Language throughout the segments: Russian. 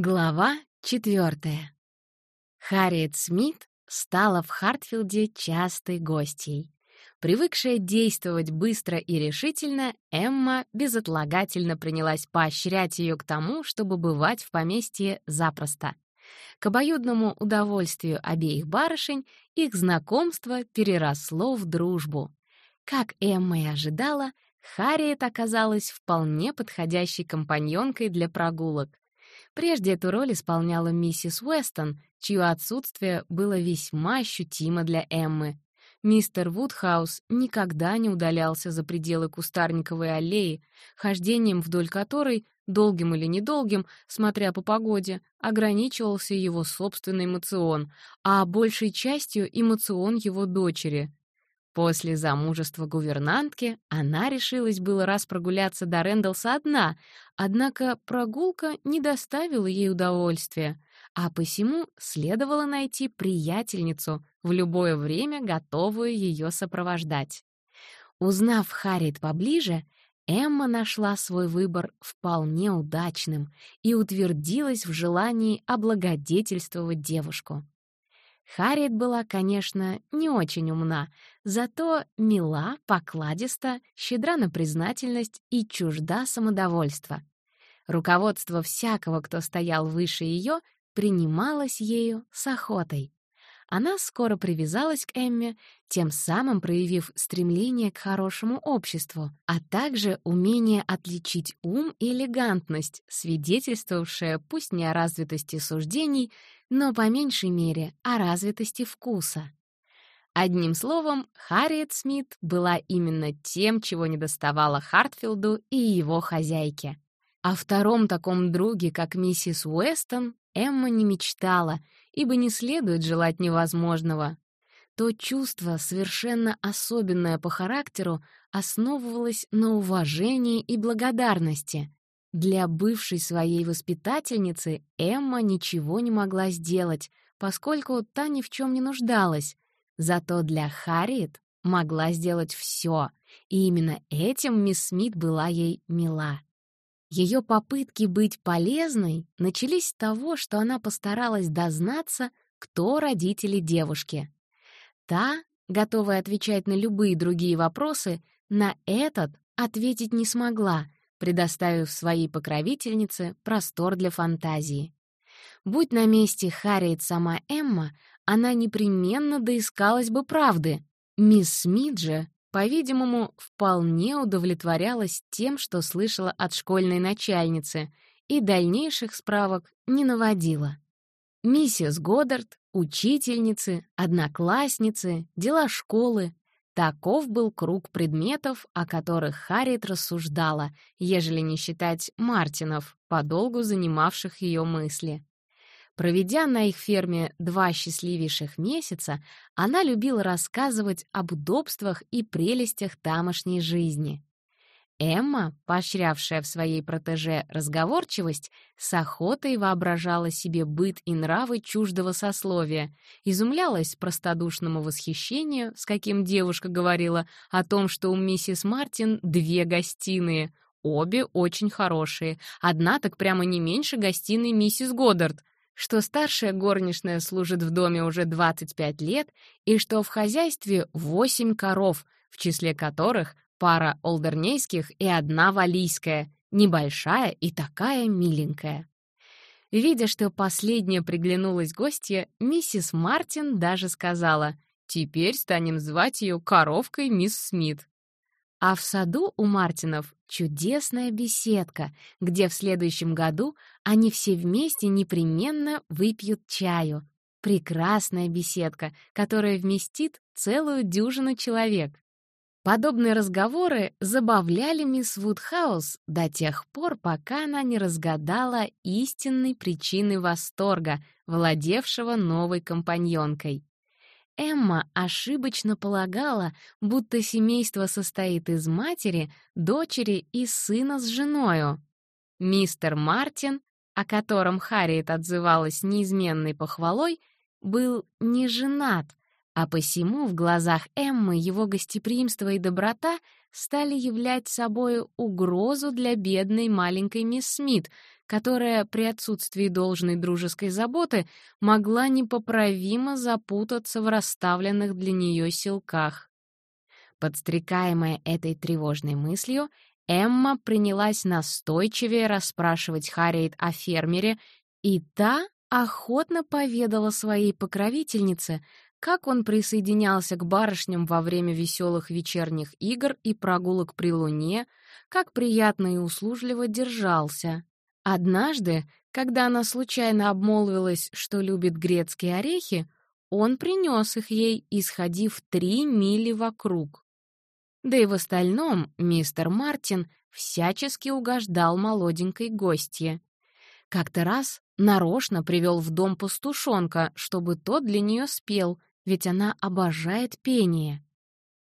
Глава четвертая. Харриет Смит стала в Хартфилде частой гостьей. Привыкшая действовать быстро и решительно, Эмма безотлагательно принялась поощрять ее к тому, чтобы бывать в поместье запросто. К обоюдному удовольствию обеих барышень их знакомство переросло в дружбу. Как Эмма и ожидала, Харриет оказалась вполне подходящей компаньонкой для прогулок — Прежде эту роль исполняла миссис Уэстон, чье отсутствие было весьма ощутимо для Эммы. Мистер Вудхаус никогда не удалялся за пределы кустарниковой аллеи, хождением вдоль которой, долгим или недолгим, смотря по погоде, ограничивался его собственный эмоцион, а большей частью эмоцион его дочери. После замужества гувернантки она решилась было раз прогуляться до Рэндалса одна, однако прогулка не доставила ей удовольствия, а посему следовало найти приятельницу, в любое время готовую ее сопровождать. Узнав Харриет поближе, Эмма нашла свой выбор вполне удачным и утвердилась в желании облагодетельствовать девушку. Харриет была, конечно, не очень умна, зато мила, покладиста, щедра на признательность и чужда самодовольства. Руководство всякого, кто стоял выше ее, принималось ею с охотой. Она скоро привязалась к Эмме, тем самым проявив стремление к хорошему обществу, а также умение отличить ум и элегантность, свидетельствовавшее пусть не о развитости суждений, но по меньшей мере о развитости вкуса. Одним словом, Харриет Смит была именно тем, чего недоставало Хартфилду и его хозяйке. О втором таком друге, как миссис Уэстон, Эмма не мечтала, ибо не следует желать невозможного. То чувство, совершенно особенное по характеру, основывалось на уважении и благодарности. Для бывшей своей воспитательницы Эмма ничего не могла сделать, поскольку та ни в чем не нуждалась. Зато для Харриет могла сделать все, и именно этим мисс Смит была ей мила. Ее попытки быть полезной начались с того, что она постаралась дознаться, кто родители девушки. Та, готовая отвечать на любые другие вопросы, на этот ответить не смогла, предоставив своей покровительнице простор для фантазии. Будь на месте Харриет сама Эмма, она непременно доискалась бы правды. Мисс Смит же по-видимому, вполне удовлетворялась тем, что слышала от школьной начальницы, и дальнейших справок не наводила. Миссис Годдард, учительницы, одноклассницы, дела школы — таков был круг предметов, о которых Харриет рассуждала, ежели не считать Мартинов, подолгу занимавших ее мысли. Проведя на их ферме два счастливейших месяца, она любила рассказывать об удобствах и прелестях тамошней жизни. Эмма, поощрявшая в своей протеже разговорчивость, с охотой воображала себе быт и нравы чуждого сословия, изумлялась простодушному восхищению, с каким девушка говорила о том, что у миссис Мартин две гостиные, обе очень хорошие, одна так прямо не меньше гостиной миссис Годдард, что старшая горничная служит в доме уже 25 лет и что в хозяйстве 8 коров, в числе которых пара олдернейских и одна валийская, небольшая и такая миленькая. Видя, что последняя приглянулась гостья, миссис Мартин даже сказала, «Теперь станем звать ее коровкой мисс Смит». А в саду у Мартинов чудесная беседка, где в следующем году они все вместе непременно выпьют чаю. Прекрасная беседка, которая вместит целую дюжину человек. Подобные разговоры забавляли мисс Вудхаус до тех пор, пока она не разгадала истинной причины восторга, владевшего новой компаньонкой. Эмма ошибочно полагала, будто семейство состоит из матери, дочери и сына с женою. Мистер Мартин, о котором Харриет отзывалась неизменной похвалой, был не женат, а посему в глазах Эммы его гостеприимство и доброта стали являть собой угрозу для бедной маленькой мисс Смит, которая при отсутствии должной дружеской заботы могла непоправимо запутаться в расставленных для нее силках. Подстрекаемая этой тревожной мыслью, Эмма принялась настойчивее расспрашивать Харриет о фермере, и та охотно поведала своей покровительнице, как он присоединялся к барышням во время веселых вечерних игр и прогулок при луне, как приятно и услужливо держался. Однажды, когда она случайно обмолвилась, что любит грецкие орехи, он принес их ей, исходив три мили вокруг. Да и в остальном мистер Мартин всячески угождал молоденькой гостье. Как-то раз нарочно привел в дом пастушонка, чтобы тот для нее спел, ведь она обожает пение.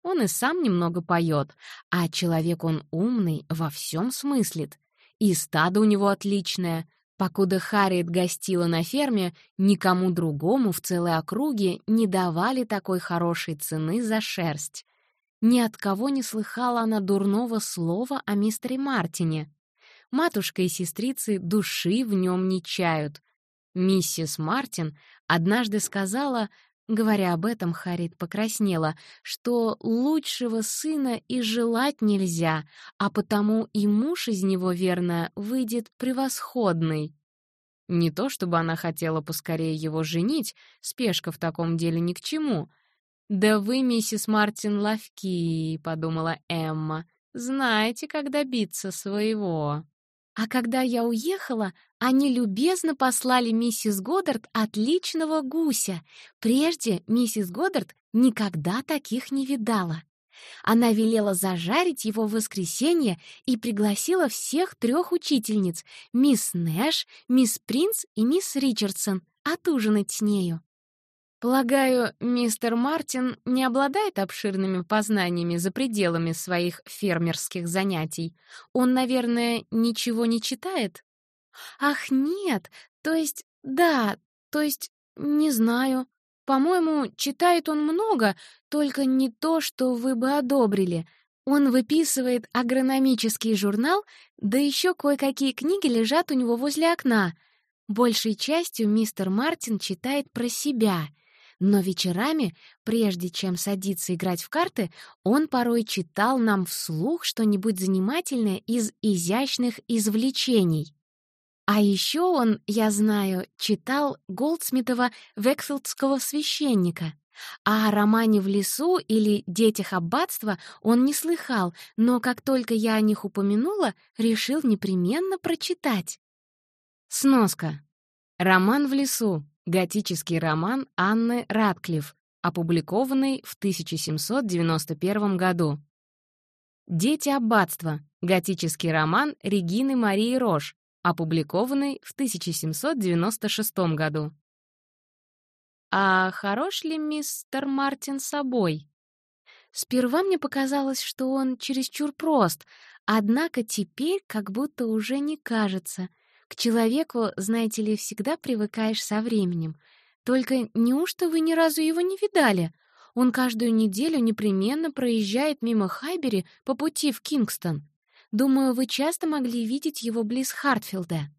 Он и сам немного поет, а человек он умный, во всем смыслит. И стадо у него отличное. Покуда Харриет гостила на ферме, никому другому в целой округе не давали такой хорошей цены за шерсть. Ни от кого не слыхала она дурного слова о мистере Мартине. Матушка и сестрицы души в нем не чают. Миссис Мартин однажды сказала, говоря об этом, Харит покраснела, что лучшего сына и желать нельзя, а потому и муж из него, верно, выйдет превосходный. Не то чтобы она хотела поскорее его женить, спешка в таком деле ни к чему — «Да вы, миссис Мартин, ловки», — подумала Эмма. «Знаете, как добиться своего». А когда я уехала, они любезно послали миссис Годдард отличного гуся. Прежде миссис Годдард никогда таких не видала. Она велела зажарить его в воскресенье и пригласила всех трех учительниц — мисс Нэш, мисс Принц и мисс Ричардсон — отужинать с нею. Полагаю, мистер Мартин не обладает обширными познаниями за пределами своих фермерских занятий. Он, наверное, ничего не читает? Ах, нет, то есть, да, то есть, не знаю. По-моему, читает он много, только не то, что вы бы одобрили. Он выписывает агрономический журнал, да еще кое-какие книги лежат у него возле окна. Большей частью мистер Мартин читает про себя — но вечерами, прежде чем садиться играть в карты, он порой читал нам вслух что-нибудь занимательное из изящных извлечений. А еще он, я знаю, читал Голдсмитова «Векфилдского священника». А о романе «В лесу» или «Детях аббатства» он не слыхал, но как только я о них упомянула, решил непременно прочитать. Сноска. Роман «В лесу» Готический роман Анны Радклифф, опубликованный в 1791 году. «Дети аббатства» — готический роман Регины Марии Рош, опубликованный в 1796 году. А хорош ли мистер Мартин собой? Сперва мне показалось, что он чересчур прост, однако теперь как будто уже не кажется — к человеку, знаете ли, всегда привыкаешь со временем. Только неужто вы ни разу его не видали? Он каждую неделю непременно проезжает мимо Хайбери по пути в Кингстон. Думаю, вы часто могли видеть его близ Хартфилда.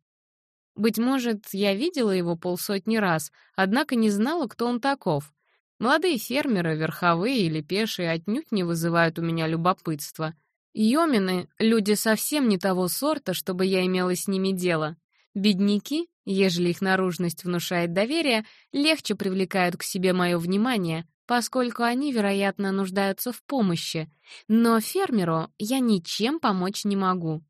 Быть может, я видела его полсотни раз, однако не знала, кто он таков. Молодые фермеры, верховые или пешие, отнюдь не вызывают у меня любопытства. Йомины — люди совсем не того сорта, чтобы я имела с ними дело. Бедняки, ежели их наружность внушает доверие, легче привлекают к себе мое внимание, поскольку они, вероятно, нуждаются в помощи. Но фермеру я ничем помочь не могу.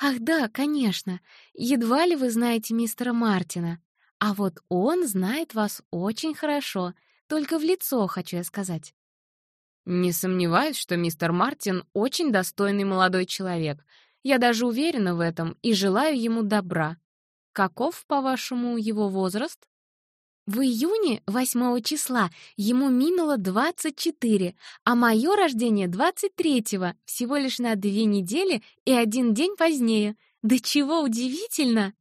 Ах да, конечно, едва ли вы знаете мистера Мартина. А вот он знает вас очень хорошо, только в лицо, хочу я сказать. Не сомневаюсь, что мистер Мартин очень достойный молодой человек — я даже уверена в этом и желаю ему добра. Каков, по-вашему, его возраст? В июне 8 числа ему минуло 24, а мое рождение 23-го, всего лишь на две недели и один день позднее. Да чего удивительно!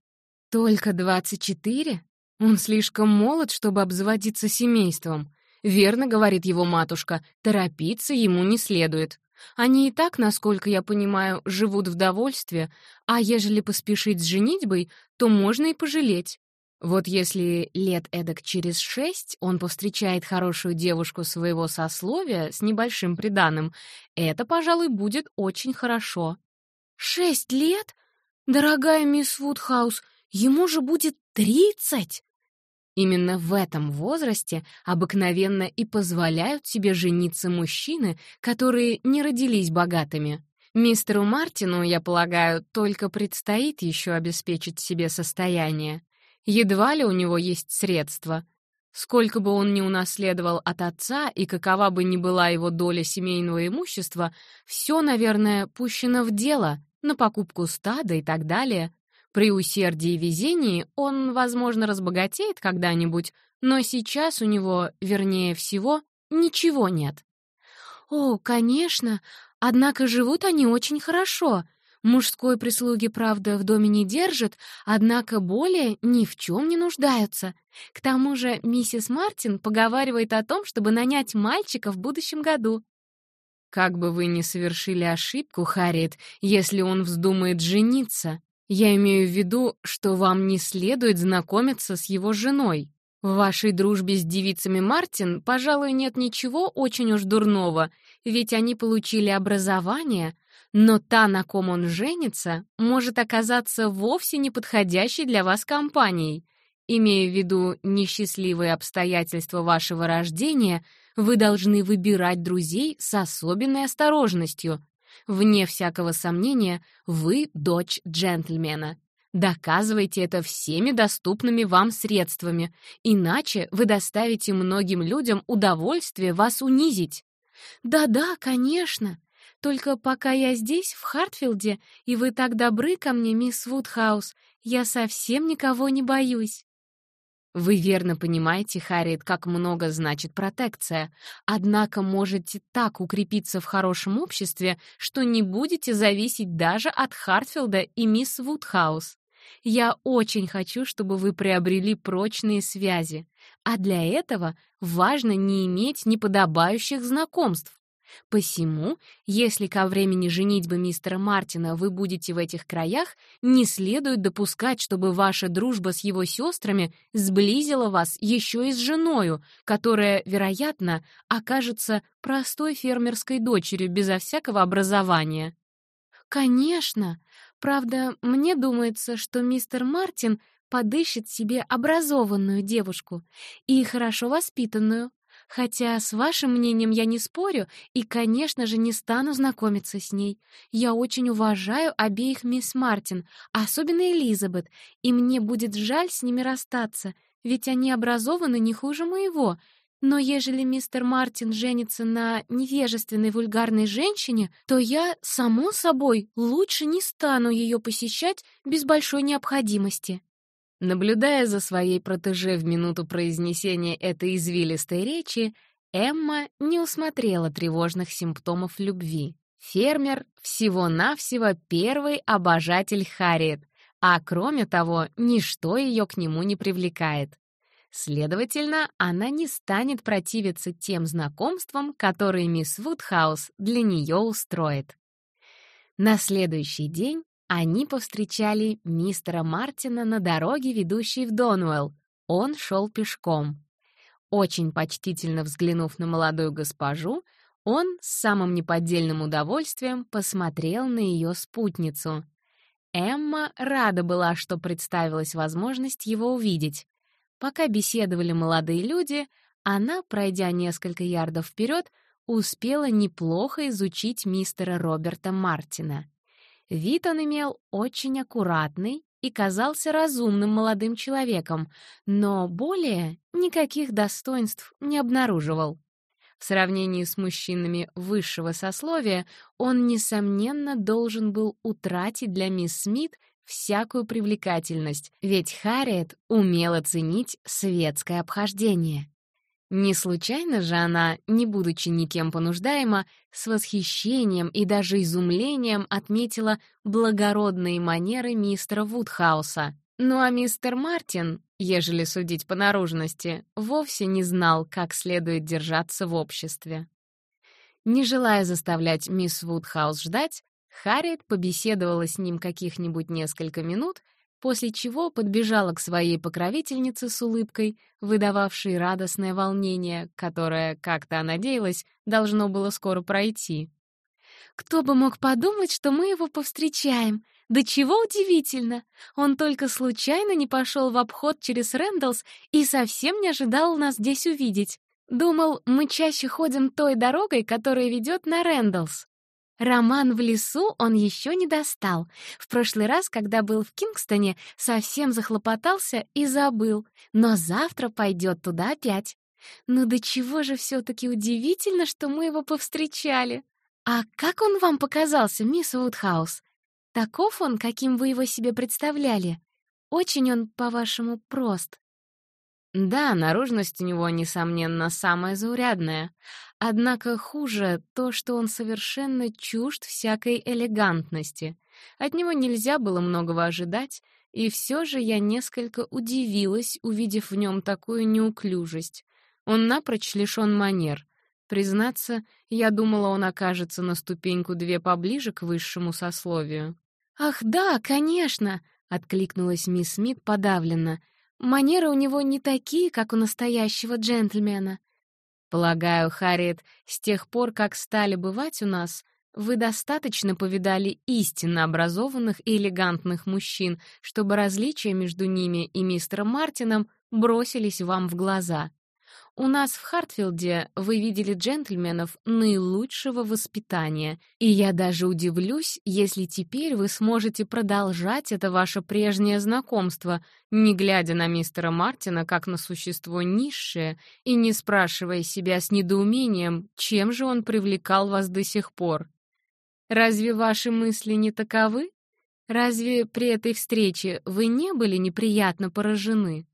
Только 24? Он слишком молод, чтобы обзаводиться семейством. Верно, говорит его матушка, торопиться ему не следует. Они и так, насколько я понимаю, живут в довольстве, а ежели поспешить с женитьбой, то можно и пожалеть. Вот если лет эдак через шесть он повстречает хорошую девушку своего сословия с небольшим приданым, это, пожалуй, будет очень хорошо. «Шесть лет? Дорогая мисс Вудхаус, ему же будет тридцать!» Именно в этом возрасте обыкновенно и позволяют себе жениться мужчины, которые не родились богатыми. Мистеру Мартину, я полагаю, только предстоит еще обеспечить себе состояние. Едва ли у него есть средства. Сколько бы он ни унаследовал от отца и какова бы ни была его доля семейного имущества, все, наверное, пущено в дело, на покупку стада и так далее. При усердии и везении он, возможно, разбогатеет когда-нибудь, но сейчас у него, вернее всего, ничего нет. О, конечно, однако живут они очень хорошо. Мужской прислуги, правда, в доме не держат, однако более ни в чем не нуждаются. К тому же миссис Мартин поговаривает о том, чтобы нанять мальчика в будущем году. Как бы вы ни совершили ошибку, Харриет, если он вздумает жениться, я имею в виду, что вам не следует знакомиться с его женой. В вашей дружбе с девицами Мартин, пожалуй, нет ничего очень уж дурного, ведь они получили образование, но та, на ком он женится, может оказаться вовсе неподходящей для вас компанией. Имея в виду несчастливые обстоятельства вашего рождения, вы должны выбирать друзей с особенной осторожностью, Вне всякого сомнения, вы дочь джентльмена. Доказывайте это всеми доступными вам средствами, иначе вы доставите многим людям удовольствие вас унизить. Да-да, конечно. Только пока я здесь, в Хартфилде, и вы так добры ко мне, мисс Вудхаус, я совсем никого не боюсь. Вы верно понимаете, Харриет, как много значит протекция, однако можете так укрепиться в хорошем обществе, что не будете зависеть даже от Хартфилда и мисс Вудхаус. Я очень хочу, чтобы вы приобрели прочные связи, а для этого важно не иметь неподобающих знакомств. Посему, если ко времени женитьбы мистера Мартина вы будете в этих краях, не следует допускать, чтобы ваша дружба с его сестрами сблизила вас еще и с женою, которая, вероятно, окажется простой фермерской дочерью безо всякого образования. Конечно. Правда, мне думается, что мистер Мартин подыщет себе образованную девушку и хорошо воспитанную, Хотя с вашим мнением я не спорю и, конечно же, не стану знакомиться с ней. Я очень уважаю обеих мисс Мартин, особенно Элизабет, и мне будет жаль с ними расстаться, ведь они образованы не хуже моего. Но ежели мистер Мартин женится на невежественной вульгарной женщине, то я, само собой, лучше не стану ее посещать без большой необходимости. Наблюдая за своей протеже в минуту произнесения этой извилистой речи, Эмма не усмотрела тревожных симптомов любви. Фермер всего-навсего первый обожатель Харриет, а кроме того, ничто ее к нему не привлекает. Следовательно, она не станет противиться тем знакомствам, которые мисс Вудхаус для нее устроит. На следующий день они повстречали мистера Мартина на дороге, ведущей в Донуэлл. Он шел пешком. Очень почтительно взглянув на молодую госпожу, он с самым неподдельным удовольствием посмотрел на ее спутницу. Эмма рада была, что представилась возможность его увидеть. Пока беседовали молодые люди, она, пройдя несколько ярдов вперед, успела неплохо изучить мистера Роберта Мартина. Вид он имел очень аккуратный и казался разумным молодым человеком, но более никаких достоинств не обнаруживал. В сравнении с мужчинами высшего сословия он, несомненно, должен был утратить для мисс Смит всякую привлекательность, ведь Харриет умела ценить светское обхождение. Не случайно же она, не будучи никем понуждаема, с восхищением и даже изумлением отметила благородные манеры мистера Вудхауса. Ну а мистер Мартин, ежели судить по наружности, вовсе не знал, как следует держаться в обществе. Не желая заставлять мисс Вудхаус ждать, Харриет побеседовала с ним каких-нибудь несколько минут, после чего подбежала к своей покровительнице с улыбкой, выдававшей радостное волнение, которое, как-то надеялась, должно было скоро пройти. «Кто бы мог подумать, что мы его повстречаем? Да чего удивительно! Он только случайно не пошел в обход через Рэндаллс и совсем не ожидал нас здесь увидеть. Думал, мы чаще ходим той дорогой, которая ведет на Рэндаллс. Роман в лесу он еще не достал. В прошлый раз, когда был в Кингстоне, совсем захлопотался и забыл. Но завтра пойдет туда опять. Ну до чего же все-таки удивительно, что мы его повстречали. А как он вам показался, мисс Вудхаус? Таков он, каким вы его себе представляли? Очень он, по-вашему, прост. Да, наружность у него, несомненно, самая заурядная. Однако хуже то, что он совершенно чужд всякой элегантности. От него нельзя было многого ожидать, и все же я несколько удивилась, увидев в нем такую неуклюжесть. Он напрочь лишён манер. Признаться, я думала, он окажется на ступеньку две поближе к высшему сословию. «Ах, да, конечно!» — откликнулась мисс Смит подавленно. «Манеры у него не такие, как у настоящего джентльмена». «Полагаю, Харриет, с тех пор, как стали бывать у нас, вы достаточно повидали истинно образованных и элегантных мужчин, чтобы различия между ними и мистером Мартином бросились вам в глаза. У нас в Хартфилде вы видели джентльменов наилучшего воспитания, и я даже удивлюсь, если теперь вы сможете продолжать это ваше прежнее знакомство, не глядя на мистера Мартина как на существо низшее и не спрашивая себя с недоумением, чем же он привлекал вас до сих пор. Разве ваши мысли не таковы? Разве при этой встрече вы не были неприятно поражены?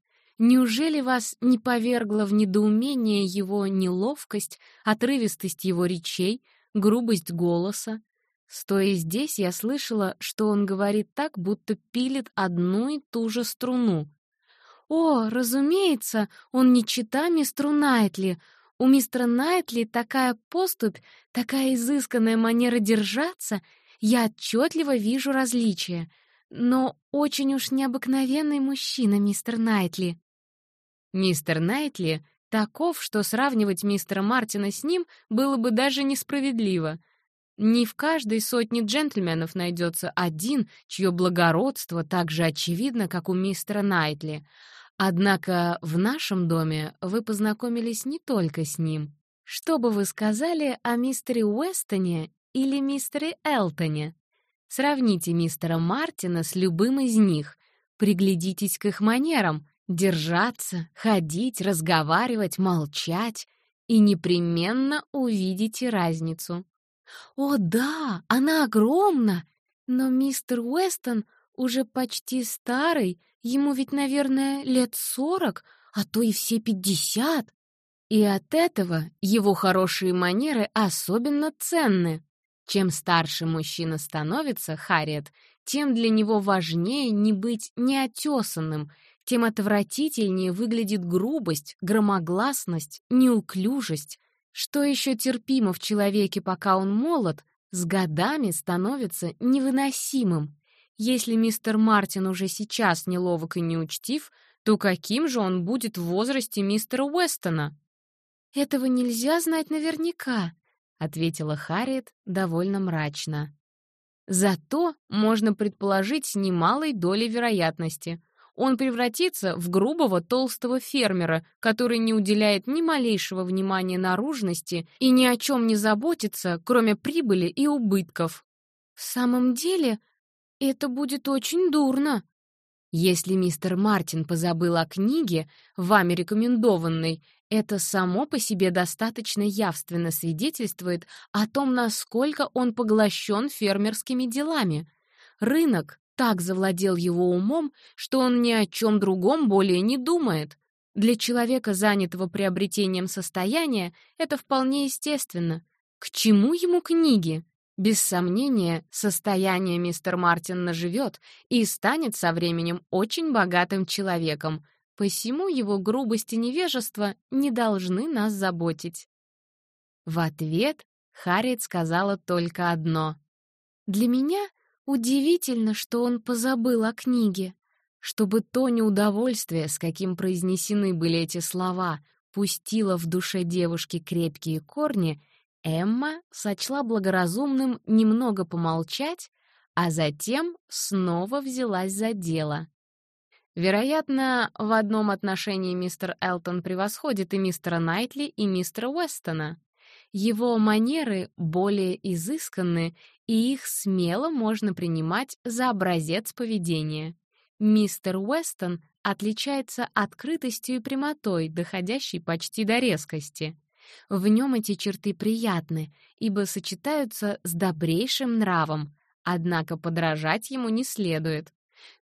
Неужели вас не повергла в недоумение его неловкость, отрывистость его речей, грубость голоса? Стоя здесь, я слышала, что он говорит так, будто пилит одну и ту же струну. «О, разумеется, он не чита мистеру Найтли. У мистера Найтли такая поступь, такая изысканная манера держаться. Я отчетливо вижу различия. Но очень уж необыкновенный мужчина, мистер Найтли». Мистер Найтли таков, что сравнивать мистера Мартина с ним было бы даже несправедливо. Не в каждой сотне джентльменов найдется один, чье благородство так же очевидно, как у мистера Найтли. Однако в нашем доме вы познакомились не только с ним. Что бы вы сказали о мистере Уэстоне или мистере Элтоне? Сравните мистера Мартина с любым из них. Приглядитесь к их манерам. Держаться, ходить, разговаривать, молчать, и непременно увидите разницу. О да, она огромна, но мистер Уэстон уже почти старый, ему ведь, наверное, лет сорок, а то и все пятьдесят. И от этого его хорошие манеры особенно ценны. Чем старше мужчина становится, Харриет, тем для него важнее не быть неотесанным, тем отвратительнее выглядит грубость, громогласность, неуклюжесть. Что еще терпимо в человеке, пока он молод, с годами становится невыносимым. Если мистер Мартин уже сейчас неловок и неучтив, то каким же он будет в возрасте мистера Уэстона? «Этого нельзя знать наверняка», — ответила Харриет довольно мрачно. «Зато можно предположить с немалой долей вероятности он превратится в грубого толстого фермера, который не уделяет ни малейшего внимания наружности и ни о чем не заботится, кроме прибыли и убытков. В самом деле, это будет очень дурно. Если мистер Мартин позабыл о книге, вами рекомендованной, это само по себе достаточно явственно свидетельствует о том, насколько он поглощен фермерскими делами. Рынок, так завладел его умом, что он ни о чем другом более не думает. Для человека, занятого приобретением состояния, это вполне естественно. К чему ему книги? Без сомнения, состояние мистер Мартин наживет и станет со временем очень богатым человеком, посему его грубость и невежество не должны нас заботить. В ответ Харриет сказала только одно. «Для меня удивительно, что он позабыл о книге. Чтобы то неудовольствие, с каким произнесены были эти слова, пустило в душе девушки крепкие корни, Эмма сочла благоразумным немного помолчать, а затем снова взялась за дело. Вероятно, в одном отношении мистер Элтон превосходит и мистера Найтли, и мистера Уэстона. Его манеры более изысканны, и их смело можно принимать за образец поведения. Мистер Уэстон отличается открытостью и прямотой, доходящей почти до резкости. В нем эти черты приятны, ибо сочетаются с добрейшим нравом, однако подражать ему не следует.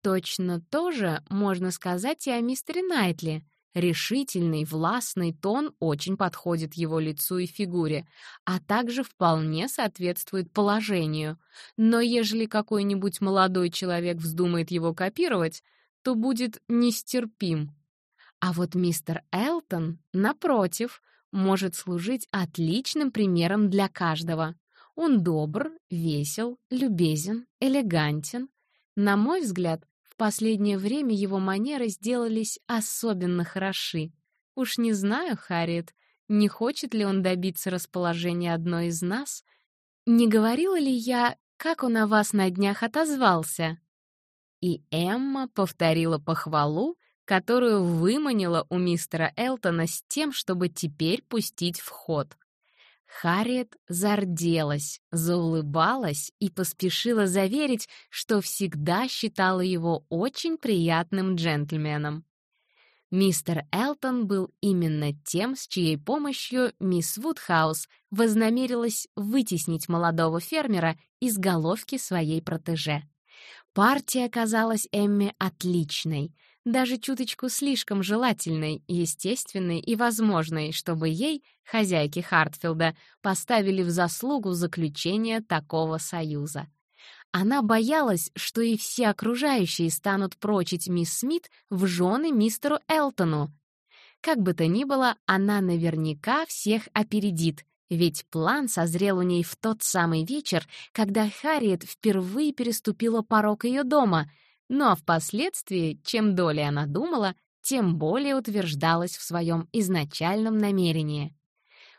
Точно то же можно сказать и о мистере Найтли. Решительный, властный тон очень подходит его лицу и фигуре, а также вполне соответствует положению. Но ежели какой-нибудь молодой человек вздумает его копировать, то будет нестерпим. А вот мистер Элтон, напротив, может служить отличным примером для каждого. Он добр, весел, любезен, элегантен. На мой взгляд, последнее время его манеры сделались особенно хороши. Уж не знаю, Харриет, не хочет ли он добиться расположения одной из нас? Не говорила ли я, как он о вас на днях отозвался? И Эмма повторила похвалу, которую выманила у мистера Элтона с тем, чтобы теперь пустить в ход. Харриет зарделась, заулыбалась и поспешила заверить, что всегда считала его очень приятным джентльменом. Мистер Элтон был именно тем, с чьей помощью мисс Вудхаус вознамерилась вытеснить молодого фермера из головки своей протеже. Партия казалась Эмме отличной — даже чуточку слишком желательной, естественной и возможной, чтобы ей, хозяйке Хартфилда, поставили в заслугу заключение такого союза. Она боялась, что и все окружающие станут прочить мисс Смит в жены мистеру Элтону. Как бы то ни было, она наверняка всех опередит, ведь план созрел у ней в тот самый вечер, когда Харриет впервые переступила порог ее дома — но впоследствии, чем долей она думала, тем более утверждалась в своем изначальном намерении.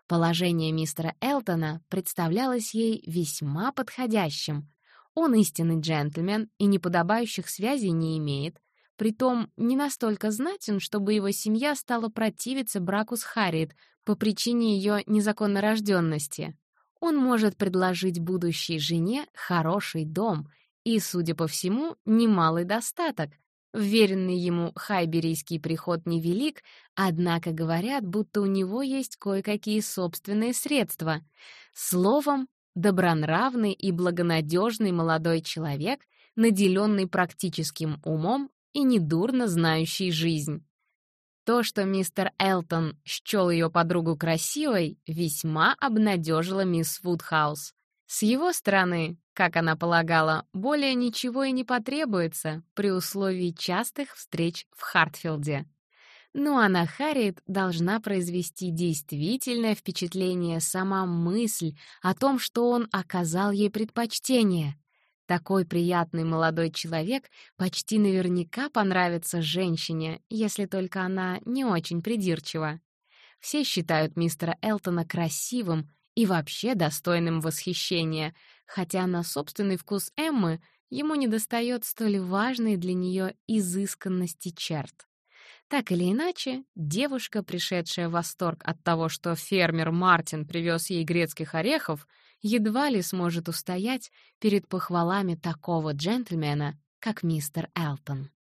Положение мистера Элтона представлялось ей весьма подходящим. Он истинный джентльмен и неподобающих связей не имеет, притом не настолько знатен, чтобы его семья стала противиться браку с Харриет по причине ее незаконнорожденности. Он может предложить будущей жене хороший дом — и, судя по всему, немалый достаток. Вверенный ему хайберийский приход невелик, однако говорят, будто у него есть кое-какие собственные средства. Словом, добронравный и благонадежный молодой человек, наделенный практическим умом и недурно знающий жизнь. То, что мистер Элтон счел ее подругу красивой, весьма обнадежило мисс Вудхаус. С его стороны, как она полагала, более ничего и не потребуется при условии частых встреч в Хартфилде. Ну а на Харриет должна произвести действительное впечатление сама мысль о том, что он оказал ей предпочтение. Такой приятный молодой человек почти наверняка понравится женщине, если только она не очень придирчива. Все считают мистера Элтона красивым и вообще достойным восхищения, хотя на собственный вкус Эммы ему недостает столь важной для нее изысканности черт. Так или иначе, девушка, пришедшая в восторг от того, что фермер Мартин привез ей грецких орехов, едва ли сможет устоять перед похвалами такого джентльмена, как мистер Элтон.